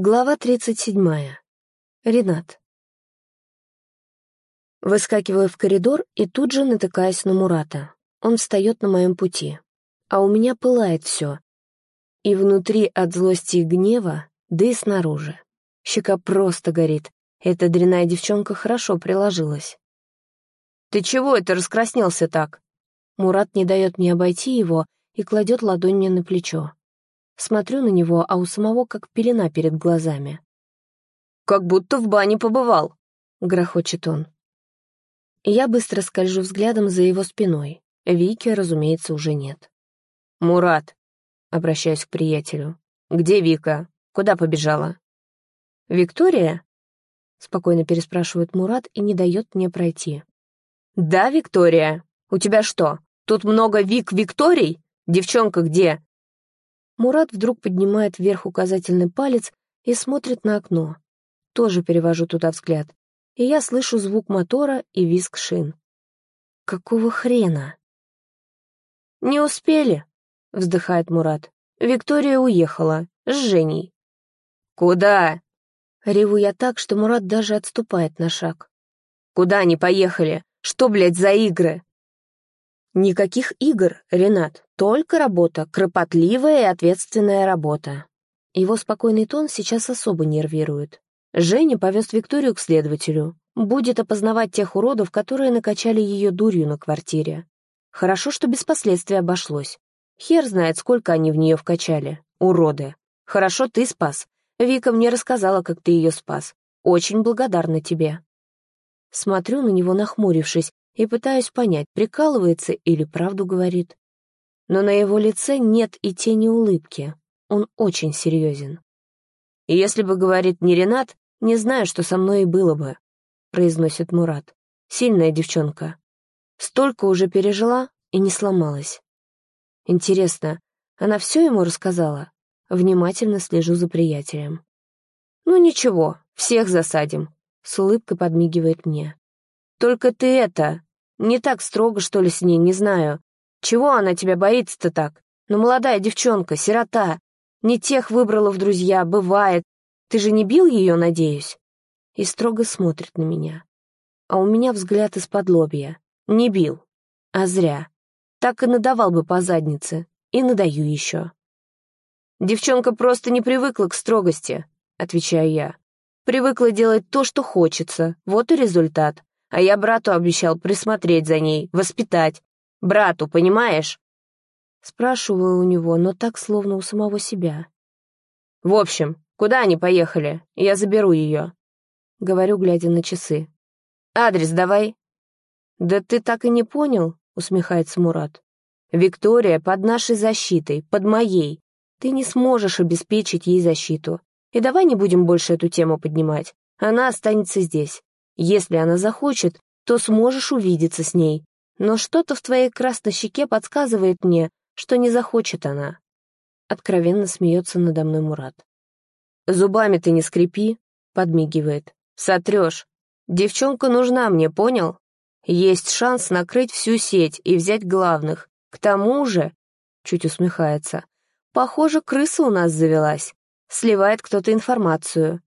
Глава 37. Ренат. Выскакиваю в коридор и тут же натыкаюсь на Мурата. Он встает на моем пути. А у меня пылает все. И внутри от злости и гнева, да и снаружи. Щека просто горит. Эта дрянная девчонка хорошо приложилась. «Ты чего это раскраснелся так?» Мурат не дает мне обойти его и кладет ладонь мне на плечо. Смотрю на него, а у самого как пелена перед глазами. «Как будто в бане побывал», — грохочет он. Я быстро скольжу взглядом за его спиной. Вики, разумеется, уже нет. «Мурат», — обращаюсь к приятелю, — «где Вика? Куда побежала?» «Виктория?» — спокойно переспрашивает Мурат и не дает мне пройти. «Да, Виктория. У тебя что, тут много Вик Викторий? Девчонка где?» Мурат вдруг поднимает вверх указательный палец и смотрит на окно. Тоже перевожу туда взгляд. И я слышу звук мотора и визг шин. Какого хрена? «Не успели», — вздыхает Мурат. «Виктория уехала. С Женей». «Куда?» Реву я так, что Мурат даже отступает на шаг. «Куда они поехали? Что, блядь, за игры?» Никаких игр, Ренат, только работа, кропотливая и ответственная работа. Его спокойный тон сейчас особо нервирует. Женя повез Викторию к следователю. Будет опознавать тех уродов, которые накачали ее дурью на квартире. Хорошо, что без последствий обошлось. Хер знает, сколько они в нее вкачали. Уроды. Хорошо, ты спас. Вика мне рассказала, как ты ее спас. Очень благодарна тебе. Смотрю на него, нахмурившись, и пытаюсь понять, прикалывается или правду говорит. Но на его лице нет и тени улыбки. Он очень серьезен. «Если бы, говорит, не Ренат, не знаю, что со мной и было бы», — произносит Мурат. «Сильная девчонка. Столько уже пережила и не сломалась. Интересно, она все ему рассказала?» Внимательно слежу за приятелем. «Ну ничего, всех засадим», — с улыбкой подмигивает мне. «Только ты это, не так строго, что ли, с ней, не знаю. Чего она тебя боится-то так? Ну, молодая девчонка, сирота. Не тех выбрала в друзья, бывает. Ты же не бил ее, надеюсь?» И строго смотрит на меня. А у меня взгляд из-под лобья. Не бил. А зря. Так и надавал бы по заднице. И надаю еще. «Девчонка просто не привыкла к строгости», — отвечаю я. «Привыкла делать то, что хочется. Вот и результат. А я брату обещал присмотреть за ней, воспитать. Брату, понимаешь?» Спрашиваю у него, но так, словно у самого себя. «В общем, куда они поехали? Я заберу ее», — говорю, глядя на часы. «Адрес давай». «Да ты так и не понял?» — усмехается Мурат. «Виктория под нашей защитой, под моей. Ты не сможешь обеспечить ей защиту. И давай не будем больше эту тему поднимать. Она останется здесь. Если она захочет, то сможешь увидеться с ней. Но что-то в твоей красной щеке подсказывает мне, что не захочет она. Откровенно смеется надо мной Мурат. «Зубами ты не скрипи», — подмигивает. «Сотрешь. Девчонка нужна мне, понял? Есть шанс накрыть всю сеть и взять главных. К тому же...» — чуть усмехается. «Похоже, крыса у нас завелась. Сливает кто-то информацию.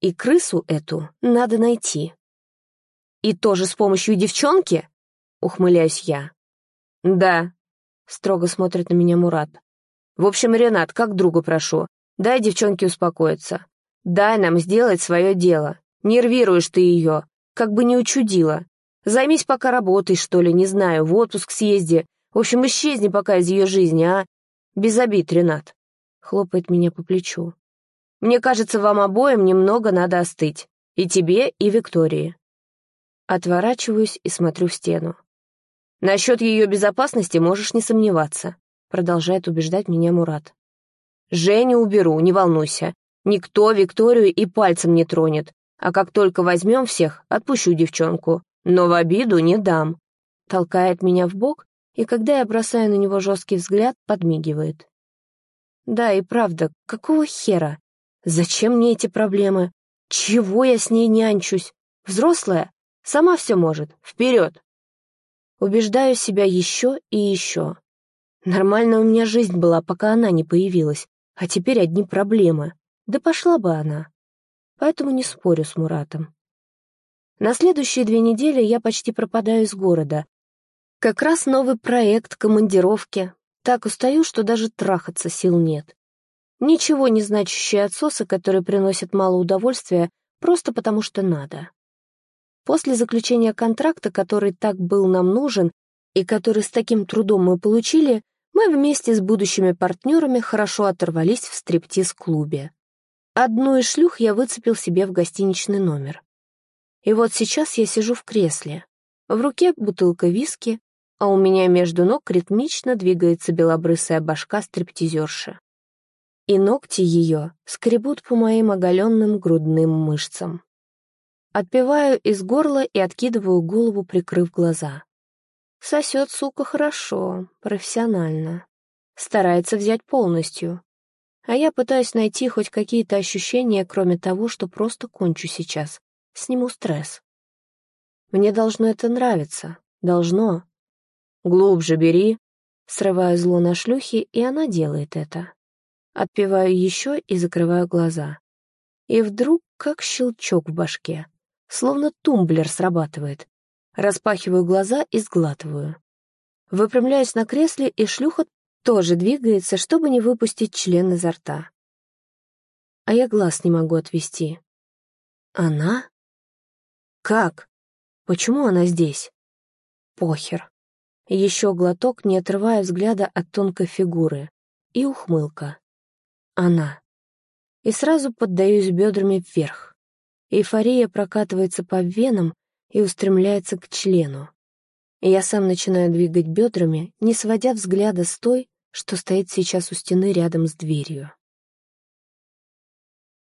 И крысу эту надо найти». «И тоже с помощью девчонки?» — ухмыляюсь я. «Да», — строго смотрит на меня Мурат. «В общем, Ренат, как друга прошу, дай девчонке успокоиться. Дай нам сделать свое дело. Нервируешь ты ее, как бы не учудила. Займись пока работой, что ли, не знаю, в отпуск съезди. В общем, исчезни пока из ее жизни, а? Без обид, Ренат», — хлопает меня по плечу. «Мне кажется, вам обоим немного надо остыть. И тебе, и Виктории. Отворачиваюсь и смотрю в стену. «Насчет ее безопасности можешь не сомневаться», продолжает убеждать меня Мурат. «Женю уберу, не волнуйся. Никто Викторию и пальцем не тронет. А как только возьмем всех, отпущу девчонку. Но в обиду не дам». Толкает меня в бок, и когда я бросаю на него жесткий взгляд, подмигивает. «Да, и правда, какого хера? Зачем мне эти проблемы? Чего я с ней нянчусь? Взрослая? Сама все может. Вперед! Убеждаю себя еще и еще. Нормальная у меня жизнь была, пока она не появилась, а теперь одни проблемы. Да пошла бы она. Поэтому не спорю с Муратом. На следующие две недели я почти пропадаю из города. Как раз новый проект, командировки. Так устаю, что даже трахаться сил нет. Ничего не значащие отсосы, которые приносят мало удовольствия, просто потому что надо. После заключения контракта, который так был нам нужен и который с таким трудом мы получили, мы вместе с будущими партнерами хорошо оторвались в стриптиз-клубе. Одну из шлюх я выцепил себе в гостиничный номер. И вот сейчас я сижу в кресле. В руке бутылка виски, а у меня между ног ритмично двигается белобрысая башка стриптизерши и ногти ее скребут по моим оголенным грудным мышцам. Отпиваю из горла и откидываю голову, прикрыв глаза. Сосет, сука, хорошо, профессионально. Старается взять полностью. А я пытаюсь найти хоть какие-то ощущения, кроме того, что просто кончу сейчас. Сниму стресс. Мне должно это нравиться. Должно. Глубже бери. Срываю зло на шлюхе, и она делает это. Отпиваю еще и закрываю глаза. И вдруг как щелчок в башке. Словно тумблер срабатывает. Распахиваю глаза и сглатываю. Выпрямляюсь на кресле, и шлюха тоже двигается, чтобы не выпустить член изо рта. А я глаз не могу отвести. Она? Как? Почему она здесь? Похер. Еще глоток, не отрывая взгляда от тонкой фигуры. И ухмылка. Она. И сразу поддаюсь бедрами вверх. Эйфория прокатывается по венам и устремляется к члену. Я сам начинаю двигать бедрами, не сводя взгляда с той, что стоит сейчас у стены рядом с дверью.